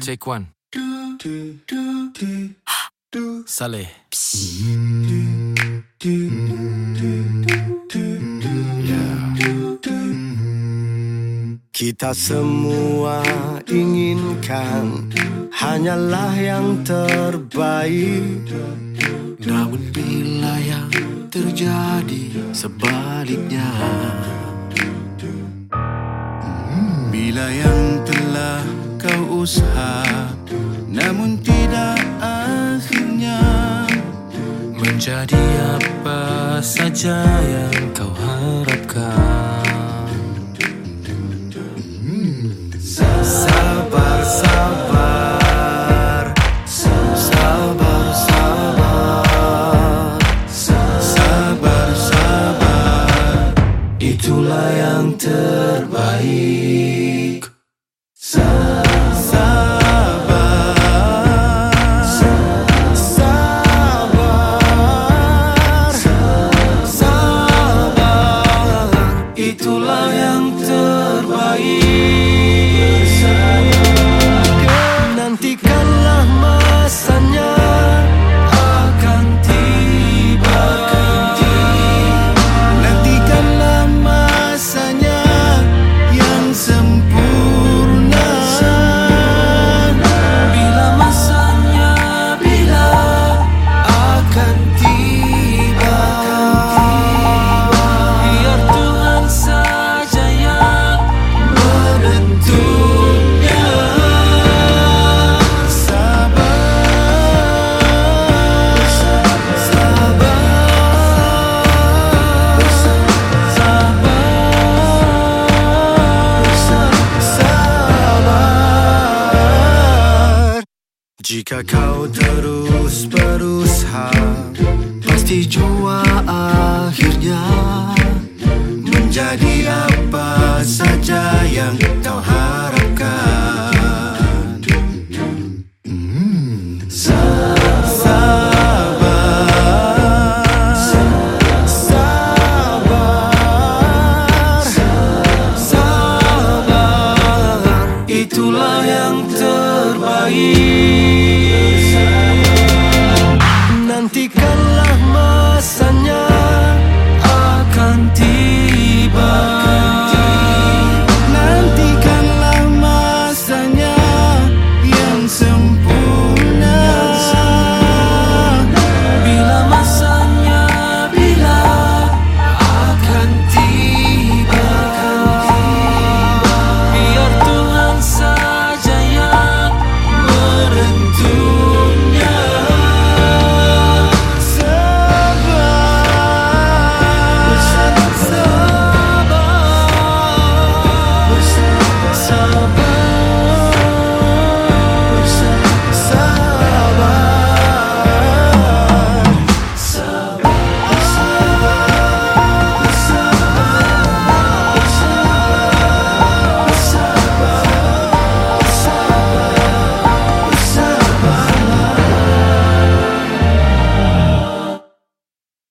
Take one. Saleh. Kita semua inginkan hanyalah yang terbaik Namun bila yang terjadi sebaliknya usaha Namun tidak akhirnya Menjadi apa saja yang kau harapkan. Jika kau terus berusaha Pasti jua akhirnya Menjadi apa saja yang kau harapkan hmm. Itulah yang terbaik Ketika